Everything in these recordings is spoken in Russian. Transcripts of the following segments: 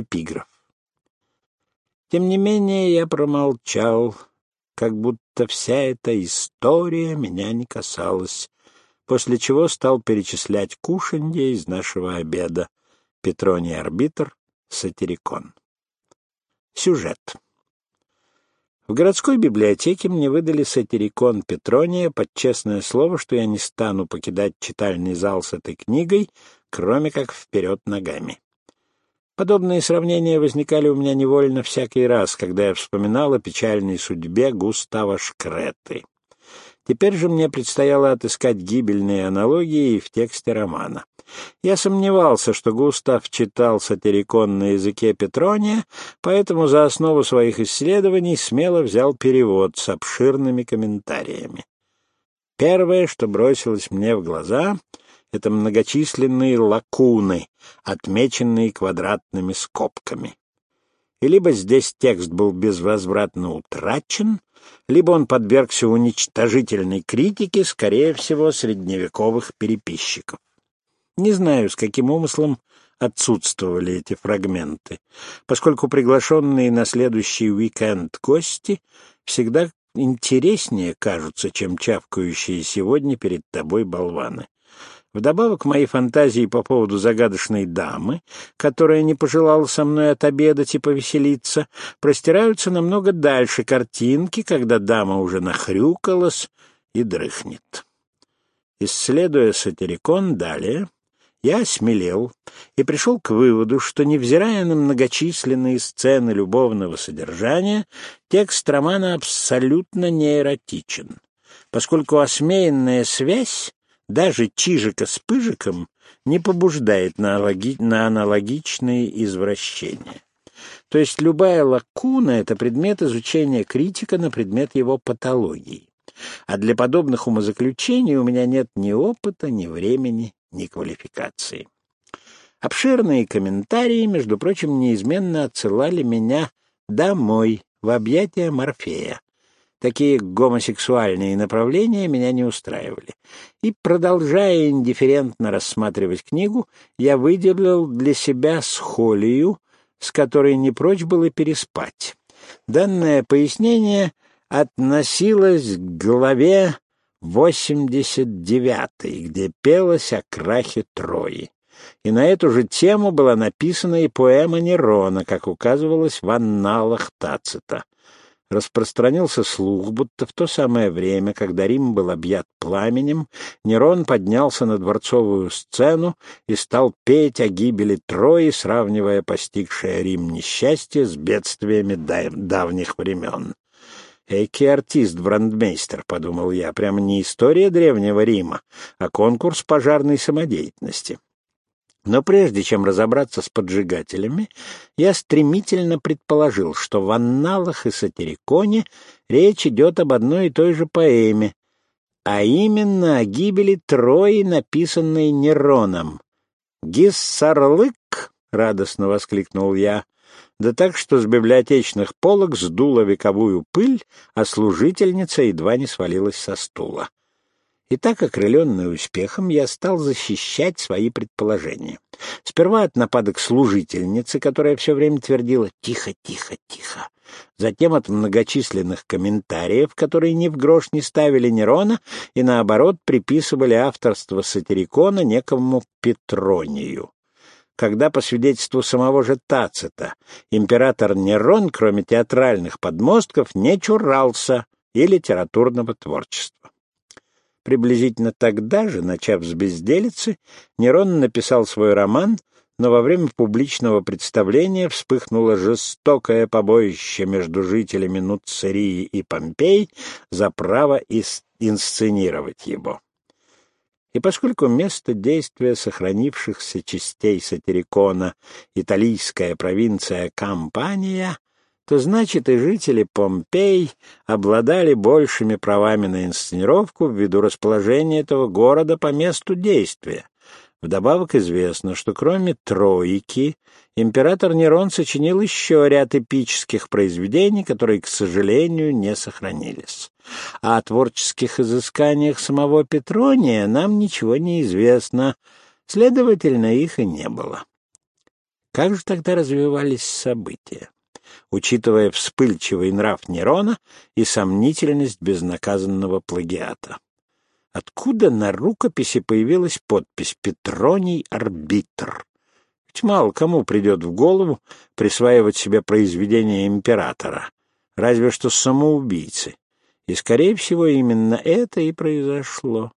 эпиграф. Тем не менее я промолчал, как будто вся эта история меня не касалась, после чего стал перечислять кушанье из нашего обеда. Петроний арбитр, сатирикон. Сюжет. В городской библиотеке мне выдали сатирикон Петрония под честное слово, что я не стану покидать читальный зал с этой книгой, кроме как вперед ногами. Подобные сравнения возникали у меня невольно всякий раз, когда я вспоминал о печальной судьбе Густава Шкреты. Теперь же мне предстояло отыскать гибельные аналогии в тексте романа. Я сомневался, что Густав читал сатирикон на языке Петрония, поэтому за основу своих исследований смело взял перевод с обширными комментариями. Первое, что бросилось мне в глаза, — это многочисленные лакуны, отмеченные квадратными скобками. И либо здесь текст был безвозвратно утрачен, либо он подвергся уничтожительной критике, скорее всего, средневековых переписчиков. Не знаю, с каким умыслом отсутствовали эти фрагменты, поскольку приглашенные на следующий уикенд гости всегда интереснее кажутся, чем чавкающие сегодня перед тобой болваны. Вдобавок мои фантазии по поводу загадочной дамы, которая не пожелала со мной отобедать и повеселиться, простираются намного дальше картинки, когда дама уже нахрюкалась и дрыхнет. Исследуя сатирикон далее, я осмелел и пришел к выводу, что, невзирая на многочисленные сцены любовного содержания, текст романа абсолютно не эротичен, поскольку осмеянная связь даже Чижика с Пыжиком не побуждает на, аналоги... на аналогичные извращения. То есть любая лакуна — это предмет изучения критика на предмет его патологии. А для подобных умозаключений у меня нет ни опыта, ни времени, ни квалификации. Обширные комментарии, между прочим, неизменно отсылали меня домой, в объятия Морфея. Такие гомосексуальные направления меня не устраивали. И, продолжая индифферентно рассматривать книгу, я выделил для себя схолию, с которой не прочь было переспать. Данное пояснение относилось к главе 89, где пелось о крахе Трои. И на эту же тему была написана и поэма Нерона, как указывалось в анналах Тацита распространился слух, будто в то самое время, когда Рим был объят пламенем, Нерон поднялся на дворцовую сцену и стал петь о гибели Трои, сравнивая постигшее Рим несчастье с бедствиями давних времен. «Эки артист брандмейстер», — подумал я, — прямо не история древнего Рима, а конкурс пожарной самодеятельности. Но прежде чем разобраться с поджигателями, я стремительно предположил, что в анналах и сатириконе речь идет об одной и той же поэме, а именно о гибели Трои, написанной Нероном. «Гиссарлык!» — радостно воскликнул я, да так, что с библиотечных полок сдуло вековую пыль, а служительница едва не свалилась со стула. И так, окрыленный успехом, я стал защищать свои предположения. Сперва от нападок служительницы, которая все время твердила «тихо, тихо, тихо». Затем от многочисленных комментариев, которые ни в грош не ставили Нерона и, наоборот, приписывали авторство сатирикона некому Петронию. Когда, по свидетельству самого же Тацита, император Нерон, кроме театральных подмостков, не чурался и литературного творчества. Приблизительно тогда же, начав с безделицы, Нерон написал свой роман, но во время публичного представления вспыхнуло жестокое побоище между жителями Нуцерии и Помпей за право инсценировать его. И поскольку место действия сохранившихся частей сатирикона италийская провинция Кампания, то значит и жители Помпей обладали большими правами на инсценировку ввиду расположения этого города по месту действия. Вдобавок известно, что кроме «Троики» император Нерон сочинил еще ряд эпических произведений, которые, к сожалению, не сохранились. А о творческих изысканиях самого Петрония нам ничего не известно, следовательно, их и не было. Как же тогда развивались события? Учитывая вспыльчивый нрав Нерона и сомнительность безнаказанного плагиата. Откуда на рукописи появилась подпись «Петроний арбитр»? Ведь мало кому придет в голову присваивать себе произведение императора, разве что самоубийцы. И, скорее всего, именно это и произошло.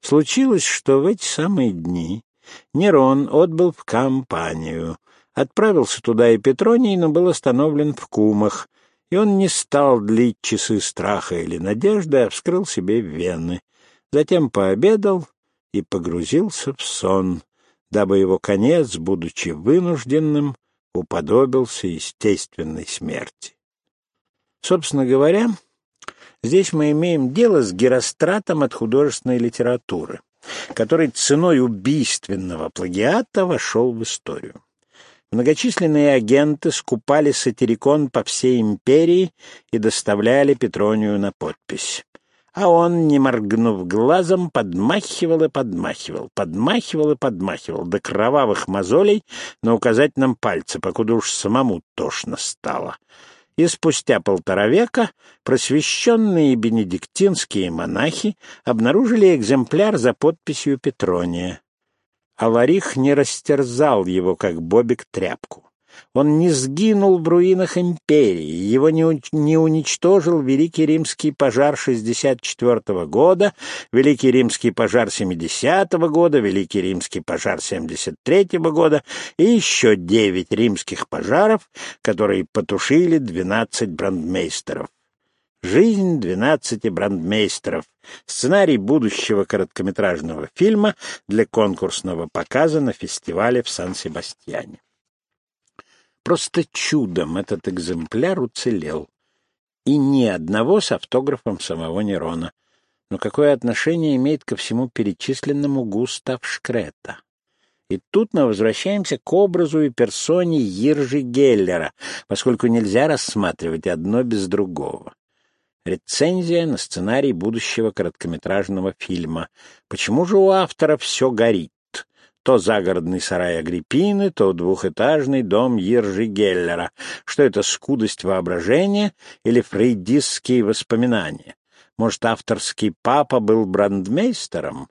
Случилось, что в эти самые дни Нерон отбыл в кампанию. Отправился туда и Петроний, но был остановлен в Кумах, и он не стал длить часы страха или надежды, а вскрыл себе вены. Затем пообедал и погрузился в сон, дабы его конец, будучи вынужденным, уподобился естественной смерти. Собственно говоря, здесь мы имеем дело с Геростратом от художественной литературы который ценой убийственного плагиата вошел в историю. Многочисленные агенты скупали сатирикон по всей империи и доставляли Петронию на подпись. А он, не моргнув глазом, подмахивал и подмахивал, подмахивал и подмахивал до кровавых мозолей на указательном пальце, покуда уж самому тошно стало и спустя полтора века просвещенные бенедиктинские монахи обнаружили экземпляр за подписью Петрония. Аларих не растерзал его, как Бобик, тряпку. Он не сгинул в руинах империи, его не, уничтожил Великий Римский пожар 64 года, Великий Римский пожар 70 -го года, Великий Римский пожар 73 -го года и еще девять римских пожаров, которые потушили 12 брандмейстеров. «Жизнь двенадцати брандмейстеров» — сценарий будущего короткометражного фильма для конкурсного показа на фестивале в Сан-Себастьяне. Просто чудом этот экземпляр уцелел. И ни одного с автографом самого Нерона. Но какое отношение имеет ко всему перечисленному Густав Шкрета? И тут мы возвращаемся к образу и персоне Иржи Геллера, поскольку нельзя рассматривать одно без другого. Рецензия на сценарий будущего короткометражного фильма. Почему же у автора все горит? То загородный сарай Агриппины, то двухэтажный дом Ержи Геллера. Что это, скудость воображения или фрейдистские воспоминания? Может, авторский папа был брандмейстером?